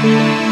Música